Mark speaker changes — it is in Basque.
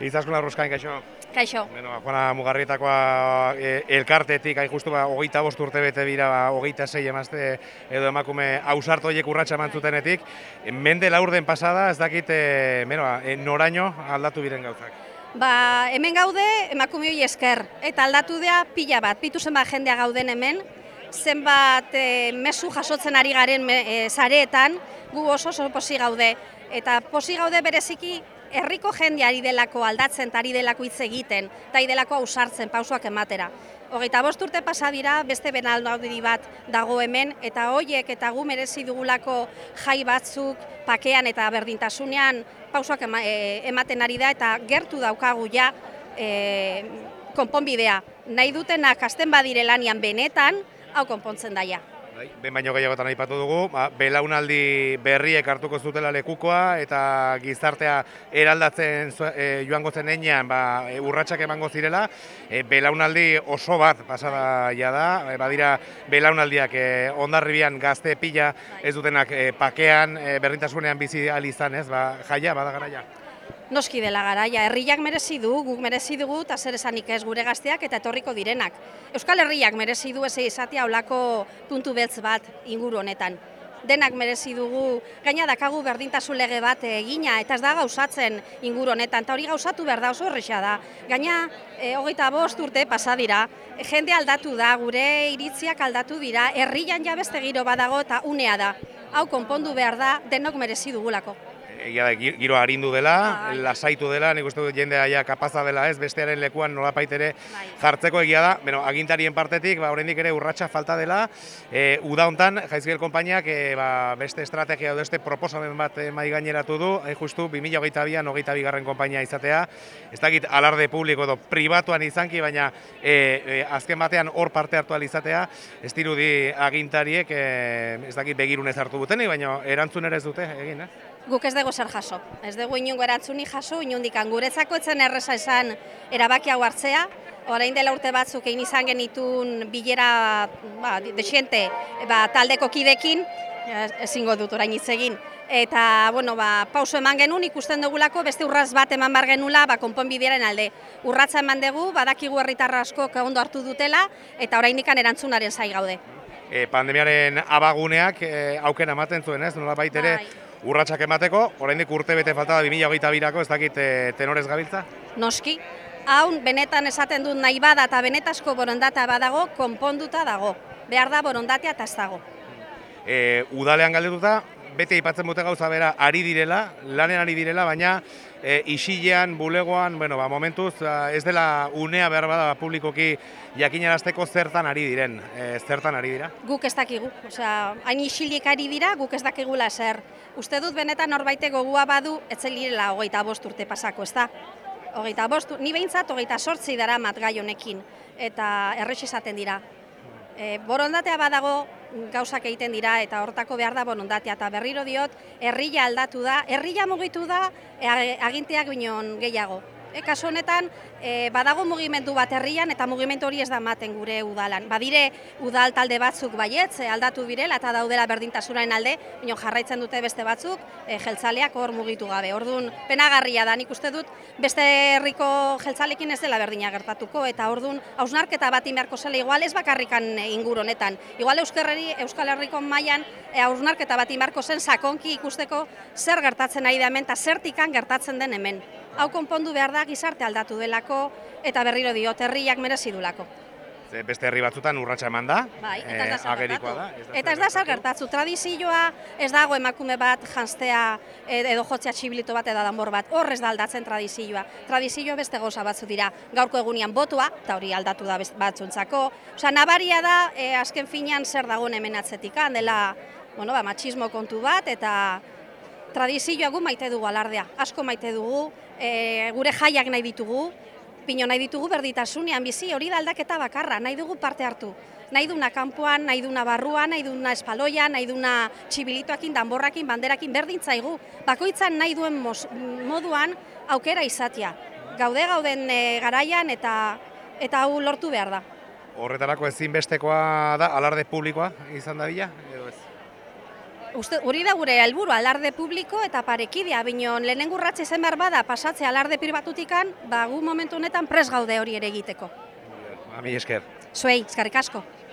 Speaker 1: Izaskun arruzkain, kaixo.
Speaker 2: Kaixo.
Speaker 1: Bueno, Juana Mugarrietakoa e, elkartetik, hain justu ba, hogeita bost urte bete bira, ba, hogeita zei emazte edo emakume hausarto horiek urratxa eman zutenetik. Mende laurden pasada, ez dakit, e, bueno, ba, e, noraino aldatu biren gauzak.
Speaker 2: Ba, hemen gaude emakume esker eta aldatu dea pila bat. Pitu zenbat jendea gauden hemen, zenbat e, mezu jasotzen ari garen e, zareetan, gu oso oso posi gaude. Eta posi gaude bereziki herriko jende ari delako aldatzen, eta ari delako hitz egiten, eta ari delako ausartzen, pausoak ematera. Hogeita bost urte pasa dira, beste benaldaudi bat dago hemen, eta hoiek eta gu merezi dugulako jai batzuk, pakean eta berdintasunean pausoak ema, e, ematen ari da, eta gertu daukagu ja e, konponbidea. Nahi dutenak hasten badire lanian benetan, hau konpontzen daia.
Speaker 1: Bai, Ben baino gehiagotan aipatu dugu, ba, belaunaldi berriek hartuko zutela lekukoa eta gizartea eraldatzen e, joango zen enean ba, e, urratsak emango zirela, e, belaunaldi oso bat pasada ja da, e, badira belaunaldiak e, ondarribian gazte pila ez dutenak e, pakean, e, berdintasunean bizi ahal izan, ez, ba, jaia, bada garaia.
Speaker 2: Noski dela garaia, herriak merezi du, guk merezi dugu, eta zer esanik ez gure gazteak eta etorriko direnak. Euskal Herriak merezi du ez izatea olako puntu beltz bat inguru honetan. Denak merezi dugu, gaina dakagu berdintasun lege bat egina, eta ez da gauzatzen inguru honetan, eta hori gauzatu behar da oso erresa da. Gaina, e, hogeita bost urte pasa dira, e, jende aldatu da, gure iritziak aldatu dira, herrian ja beste giro badago eta unea da. Hau konpondu behar da, denok merezi dugulako.
Speaker 1: Egia da, gi- giro arindu dela,
Speaker 2: Bai.
Speaker 1: lasaitu dela, nik uste dut jendea ja kapaza dela ez, bestearen lekuan nolapait ere
Speaker 2: Bai.
Speaker 1: jartzeko egia da, bueno, agintarien partetik, ba, oraindik ere urratsa falta dela, e, uda hontan, Jaizkibel konpainiak e, ba, beste estrategia edo beste proposamen bat e, mai gaineratu du, hain justu 2022an 22 garren konpainia izatea, ez dakit alarde publiko edo pribatuan izanki, baina e, e, azken batean hor parte hartu izatea, ez dirudi agintariek, e, ez dakit begirunez hartu butenik, baina erantzun ere ez dute egin, eh?
Speaker 2: Guk ez dugu zer jaso. Ez dugu inungo erantzuni jaso, inundikan guretzako etzen erresa esan erabaki hau hartzea. Orain dela urte batzuk egin izan genitun bilera ba, desiente ba, taldeko kidekin, ezingo dut orain hitz egin. Eta, bueno, ba, pauso eman genuen, ikusten dugulako, beste urraz bat eman bar genula, ba, konponbidearen alde. Urratza eman dugu, badakigu herritarra asko ondo hartu dutela, eta oraindik erantzunaren zai gaude.
Speaker 1: e, pandemiaren abaguneak e, aukera ematen zuen, ez? Nolabait ere
Speaker 2: Bai.
Speaker 1: Urratsak emateko, oraindik urte bete falta da 2022ako, ez dakit e, tenorez gabiltza?
Speaker 2: Noski, hau benetan esaten dut nahi bada eta benetazko borondatea badago, konponduta dago. Behar da borondatea eta ez dago.
Speaker 1: E, udalean galdetuta, bete aipatzen dute gauza bera ari direla, lanen ari direla, baina e, isilean, bulegoan, bueno, ba, momentuz a, ez dela unea behar bada publikoki jakinarazteko zertan ari diren, e, zertan ari dira.
Speaker 2: Guk ez dakigu, osea, hain isilik ari dira, guk ez dakigula zer. Uste dut benetan norbaite gogua badu, etzelirela hogeita bost urte pasako, ez da? Hogeita bost, ni behintzat hogeita sortzi dara mat gai honekin, eta errex izaten dira. E, borondatea badago gauzak egiten dira eta hortako behar da borondatea eta berriro diot herria aldatu da, herria mugitu da e, aginteak binon gehiago. E, kasu honetan e, badago mugimendu bat herrian eta mugimendu hori ez da ematen gure udalan. Badire udal talde batzuk baietz e, aldatu birela eta daudela berdintasunaren alde, bino jarraitzen dute beste batzuk e, jeltzaleak hor mugitu gabe. Orduan penagarria da, nik uste dut beste herriko jeltzalekin ez dela berdina gertatuko eta orduan hausnarketa bat inberko zela igual ez bakarrikan inguru honetan. Igual Euskerreri Euskal Herriko mailan e, hausnarketa bat inberko zen sakonki ikusteko zer gertatzen ari da hemen eta zertikan gertatzen den hemen. Hau konpondu behar da gizarte aldatu delako eta berriro diot herriak merezi dulako.
Speaker 1: Ze beste herri batzutan urratsa eman da,
Speaker 2: Bai, eta ez da
Speaker 1: agerikoa
Speaker 2: gertatu.
Speaker 1: da.
Speaker 2: Eta ez da zer gertatu. Tradizioa ez dago emakume bat janztea ed- edo jotzea txibilito bat edo danbor bat. Hor ez da aldatzen tradizioa. Tradizioa beste goza batzu dira. Gaurko egunean botua, eta hori aldatu da batzuntzako. Osea, nabaria da, e, azken finean zer dagoen hemen atzetikan, dela, bueno, ba, matxismo kontu bat, eta tradizioa gu maite dugu alardea. Asko maite dugu, e, gure jaiak nahi ditugu, pino nahi ditugu berditasunean bizi, hori da aldaketa bakarra, nahi dugu parte hartu. Nahi duna kanpoan, nahi duna barruan, nahi duna espaloian, nahi duna txibilitoakin, danborrakin, banderakin berdintzaigu. Bakoitzan nahi duen mos- moduan aukera izatea. Gaude gauden e, garaian eta eta hau lortu behar da.
Speaker 1: Horretarako ezinbestekoa da alarde publikoa izan da bila?
Speaker 2: Uste, hori da gure helburu alarde publiko eta parekidea, binon lehenengo urratxe zen behar bada pasatzea alarde pribatutikan, ba gu momentu honetan pres gaude hori ere egiteko.
Speaker 1: Ami esker.
Speaker 2: Zuei, eskarrik asko.